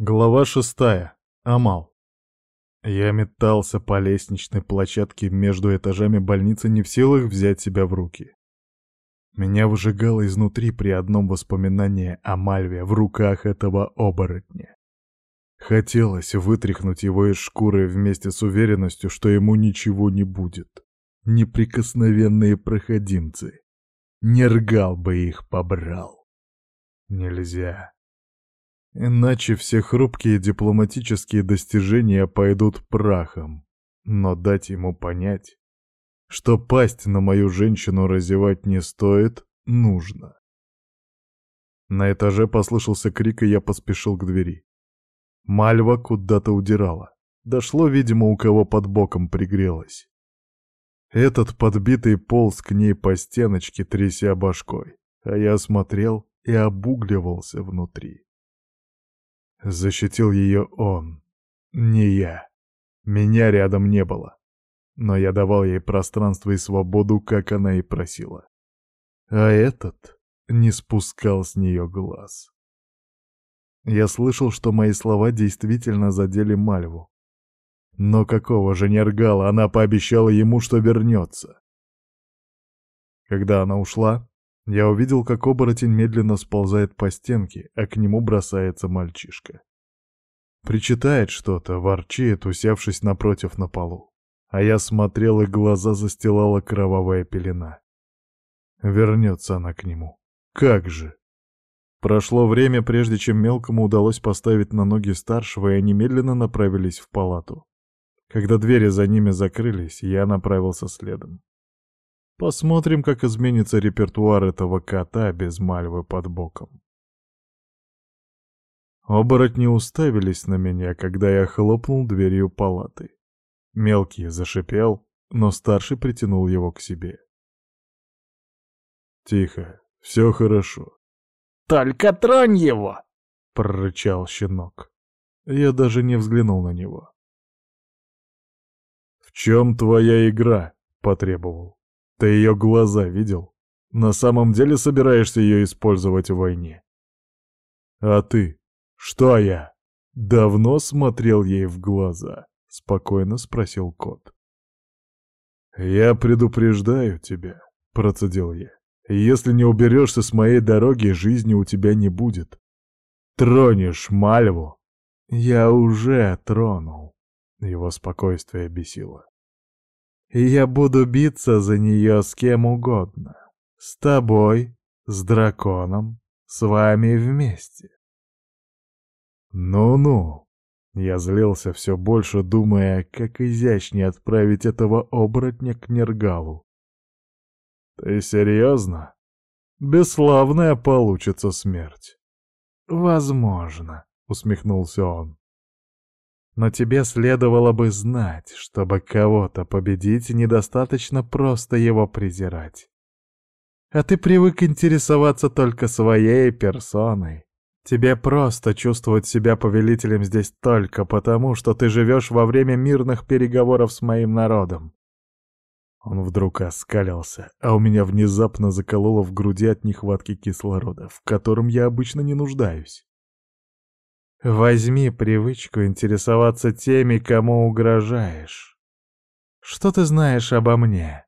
Глава шестая. Амал. Я метался по лестничной площадке между этажами больницы, не в силах взять себя в руки. Меня выжигало изнутри при одном воспоминании о Мальве в руках этого оборотня. Хотелось вытряхнуть его из шкуры вместе с уверенностью, что ему ничего не будет. Неприкосновенные проходимцы. Нергал бы их побрал. Нельзя. Иначе все хрупкие дипломатические достижения пойдут прахом. Но дать ему понять, что пасть на мою женщину разевать не стоит, нужно. На этаже послышался крик, и я поспешил к двери. Мальва куда-то удирала. Дошло, видимо, у кого под боком пригрелась. Этот подбитый полз к ней по стеночке, тряся башкой, а я смотрел и обугливался внутри. Защитил ее он, не я. Меня рядом не было. Но я давал ей пространство и свободу, как она и просила. А этот не спускал с нее глаз. Я слышал, что мои слова действительно задели Мальву. Но какого же нергала она пообещала ему, что вернется? Когда она ушла, я увидел, как оборотень медленно сползает по стенке, а к нему бросается мальчишка. Причитает что-то, ворчит, усевшись напротив на полу. А я смотрел, и глаза застилала кровавая пелена. Вернется она к нему. Как же! Прошло время, прежде чем мелкому удалось поставить на ноги старшего, и они медленно направились в палату. Когда двери за ними закрылись, я направился следом. Посмотрим, как изменится репертуар этого кота без мальвы под боком. Оборотни уставились на меня, когда я хлопнул дверью палаты. Мелкий зашипел, но старший притянул его к себе. «Тихо, все хорошо». «Только тронь его!» — прорычал щенок. Я даже не взглянул на него. «В чем твоя игра?» — потребовал. Ты ее глаза видел? На самом деле собираешься ее использовать в войне? А ты? Что я? Давно смотрел ей в глаза? Спокойно спросил кот. Я предупреждаю тебя, процедил я. Если не уберешься с моей дороги, жизни у тебя не будет. Тронешь Мальву? Я уже тронул. Его спокойствие бесило и я буду биться за нее с кем угодно. С тобой, с драконом, с вами вместе. Ну-ну. Я злился все больше, думая, как изящнее отправить этого оборотня к Нергалу. Ты серьезно? Бесславная получится смерть. Возможно, усмехнулся он. Но тебе следовало бы знать, чтобы кого-то победить, недостаточно просто его презирать. А ты привык интересоваться только своей персоной. Тебе просто чувствовать себя повелителем здесь только потому, что ты живешь во время мирных переговоров с моим народом. Он вдруг оскалился, а у меня внезапно закололо в груди от нехватки кислорода, в котором я обычно не нуждаюсь. Возьми привычку интересоваться теми, кому угрожаешь. Что ты знаешь обо мне?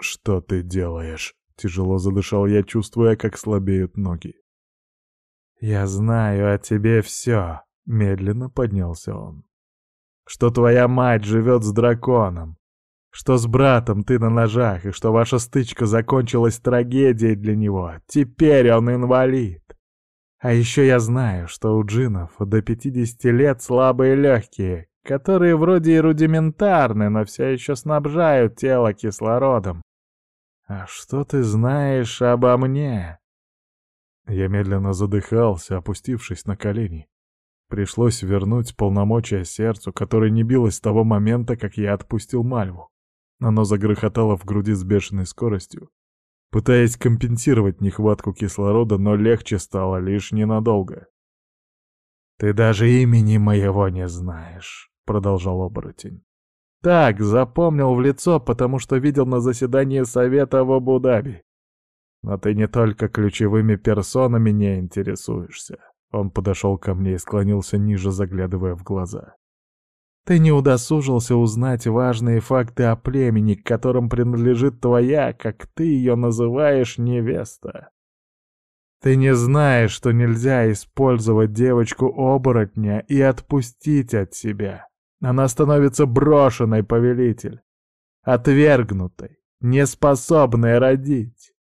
Что ты делаешь? Тяжело задышал я, чувствуя, как слабеют ноги. Я знаю о тебе все, медленно поднялся он. Что твоя мать живет с драконом, что с братом ты на ножах, и что ваша стычка закончилась трагедией для него. Теперь он инвалид. А еще я знаю, что у джинов до 50 лет слабые легкие, которые вроде и рудиментарны, но все еще снабжают тело кислородом. А что ты знаешь обо мне? Я медленно задыхался, опустившись на колени. Пришлось вернуть полномочия сердцу, которое не билось с того момента, как я отпустил Мальву. Оно загрохотало в груди с бешеной скоростью, пытаясь компенсировать нехватку кислорода, но легче стало лишь ненадолго. «Ты даже имени моего не знаешь», — продолжал оборотень. «Так, запомнил в лицо, потому что видел на заседании совета в Абу-Даби. Но ты не только ключевыми персонами не интересуешься. Он подошел ко мне и склонился ниже, заглядывая в глаза. Ты не удосужился узнать важные факты о племени, к которым принадлежит твоя, как ты ее называешь, невеста. Ты не знаешь, что нельзя использовать девочку-оборотня и отпустить от себя. Она становится брошенной, повелитель, отвергнутой, неспособной родить.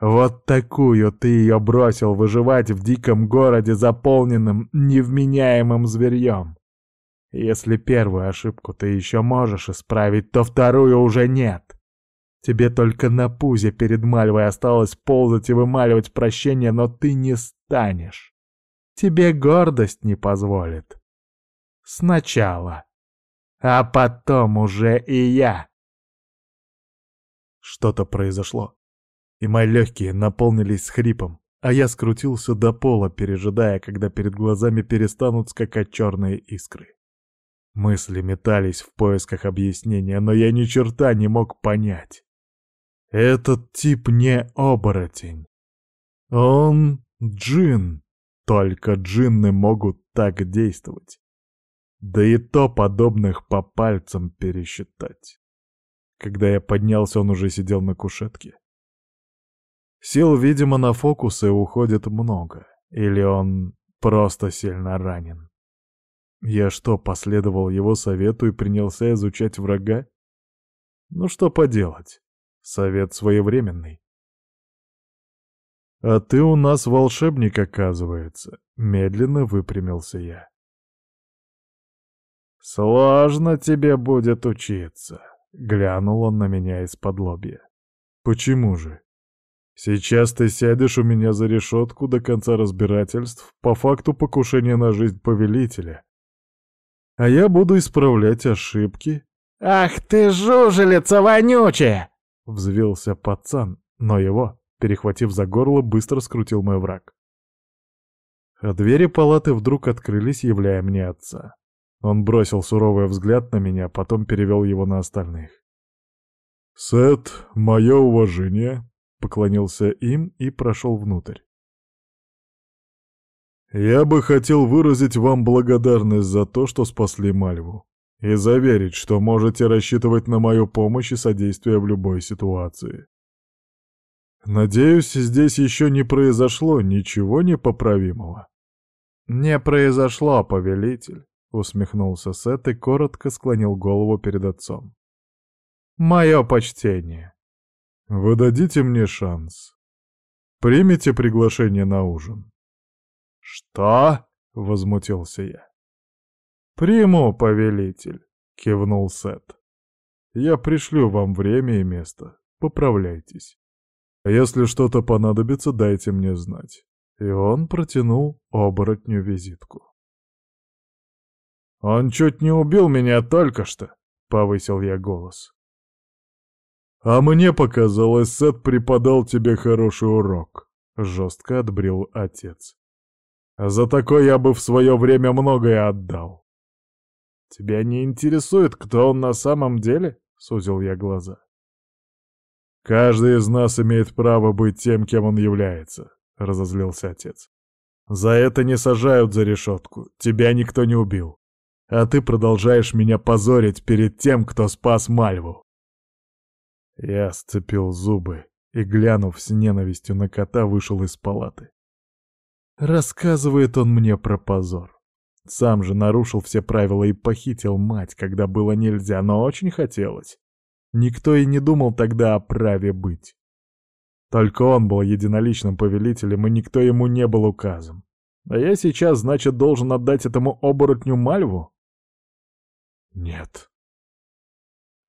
Вот такую ты ее бросил выживать в диком городе, заполненном невменяемым зверьем. Если первую ошибку ты еще можешь исправить, то вторую уже нет. Тебе только на пузе перед Мальвой осталось ползать и вымаливать прощение, но ты не станешь. Тебе гордость не позволит. Сначала. А потом уже и я. Что-то произошло, и мои легкие наполнились хрипом, а я скрутился до пола, пережидая, когда перед глазами перестанут скакать черные искры. Мысли метались в поисках объяснения, но я ни черта не мог понять. Этот тип не оборотень. Он джин. Только джинны могут так действовать. Да и то подобных по пальцам пересчитать. Когда я поднялся, он уже сидел на кушетке. Сил, видимо, на фокусы уходит много. Или он просто сильно ранен. Я что, последовал его совету и принялся изучать врага? Ну что поделать, совет своевременный. «А ты у нас волшебник, оказывается», — медленно выпрямился я. «Сложно тебе будет учиться», — глянул он на меня из-под лобья. «Почему же? Сейчас ты сядешь у меня за решетку до конца разбирательств по факту покушения на жизнь повелителя, а я буду исправлять ошибки. «Ах ты жужелица вонючая!» — взвился пацан, но его, перехватив за горло, быстро скрутил мой враг. А двери палаты вдруг открылись, являя мне отца. Он бросил суровый взгляд на меня, потом перевел его на остальных. «Сет, мое уважение!» — поклонился им и прошел внутрь. Я бы хотел выразить вам благодарность за то, что спасли Мальву, и заверить, что можете рассчитывать на мою помощь и содействие в любой ситуации. Надеюсь, здесь еще не произошло ничего непоправимого. «Не произошло, повелитель», — усмехнулся Сет и коротко склонил голову перед отцом. «Мое почтение. Вы дадите мне шанс. Примите приглашение на ужин. «Что?» — возмутился я. «Приму, повелитель», — кивнул Сет. «Я пришлю вам время и место. Поправляйтесь. Если что-то понадобится, дайте мне знать». И он протянул оборотню визитку. «Он чуть не убил меня только что», — повысил я голос. «А мне показалось, Сет преподал тебе хороший урок», — жестко отбрил отец. За такое я бы в свое время многое отдал. «Тебя не интересует, кто он на самом деле?» — сузил я глаза. «Каждый из нас имеет право быть тем, кем он является», — разозлился отец. «За это не сажают за решетку, тебя никто не убил. А ты продолжаешь меня позорить перед тем, кто спас Мальву». Я сцепил зубы и, глянув с ненавистью на кота, вышел из палаты. Рассказывает он мне про позор. Сам же нарушил все правила и похитил мать, когда было нельзя, но очень хотелось. Никто и не думал тогда о праве быть. Только он был единоличным повелителем, и никто ему не был указом. А я сейчас, значит, должен отдать этому оборотню Мальву? Нет.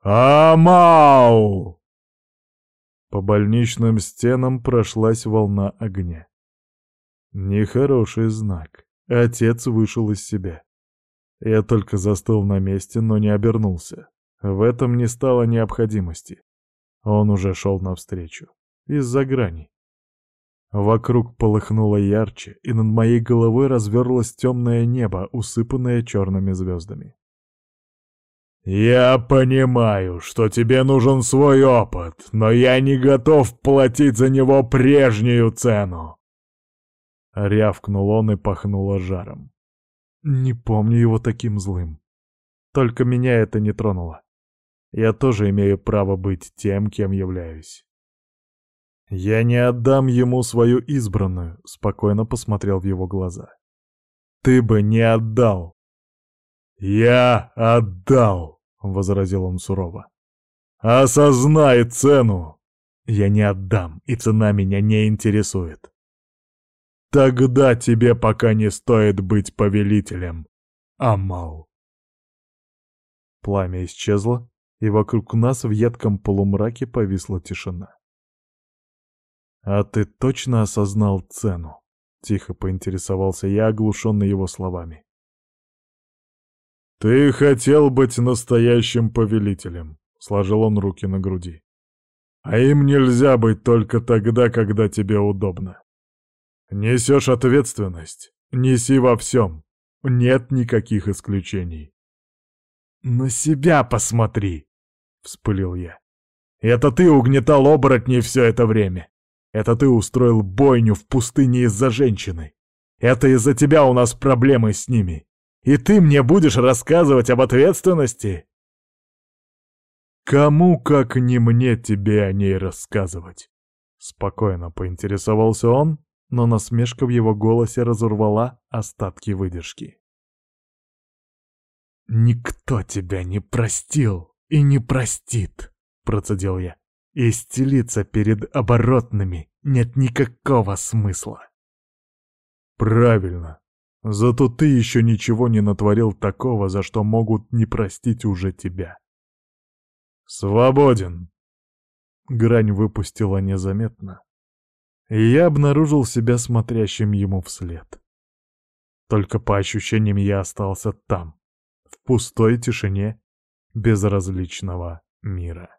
Амау! По больничным стенам прошлась волна огня. Нехороший знак. Отец вышел из себя. Я только застыл на месте, но не обернулся. В этом не стало необходимости. Он уже шел навстречу. Из-за грани. Вокруг полыхнуло ярче, и над моей головой разверлось темное небо, усыпанное черными звездами. «Я понимаю, что тебе нужен свой опыт, но я не готов платить за него прежнюю цену!» Рявкнул он и пахнуло жаром. Не помню его таким злым. Только меня это не тронуло. Я тоже имею право быть тем, кем являюсь. «Я не отдам ему свою избранную», — спокойно посмотрел в его глаза. «Ты бы не отдал!» «Я отдал!» — возразил он сурово. «Осознай цену!» «Я не отдам, и цена меня не интересует. Тогда тебе пока не стоит быть повелителем, Амал. Пламя исчезло, и вокруг нас в едком полумраке повисла тишина. «А ты точно осознал цену?» — тихо поинтересовался я, оглушенный его словами. «Ты хотел быть настоящим повелителем», — сложил он руки на груди. «А им нельзя быть только тогда, когда тебе удобно. Несешь ответственность. Неси во всем. Нет никаких исключений. «На себя посмотри!» — вспылил я. «Это ты угнетал оборотней все это время. Это ты устроил бойню в пустыне из-за женщины. Это из-за тебя у нас проблемы с ними. И ты мне будешь рассказывать об ответственности?» «Кому, как не мне, тебе о ней рассказывать?» Спокойно поинтересовался он, но насмешка в его голосе разорвала остатки выдержки. «Никто тебя не простил и не простит», — процедил я. «И стелиться перед оборотными нет никакого смысла». «Правильно. Зато ты еще ничего не натворил такого, за что могут не простить уже тебя». «Свободен!» Грань выпустила незаметно, и я обнаружил себя смотрящим ему вслед. Только по ощущениям я остался там, в пустой тишине безразличного мира.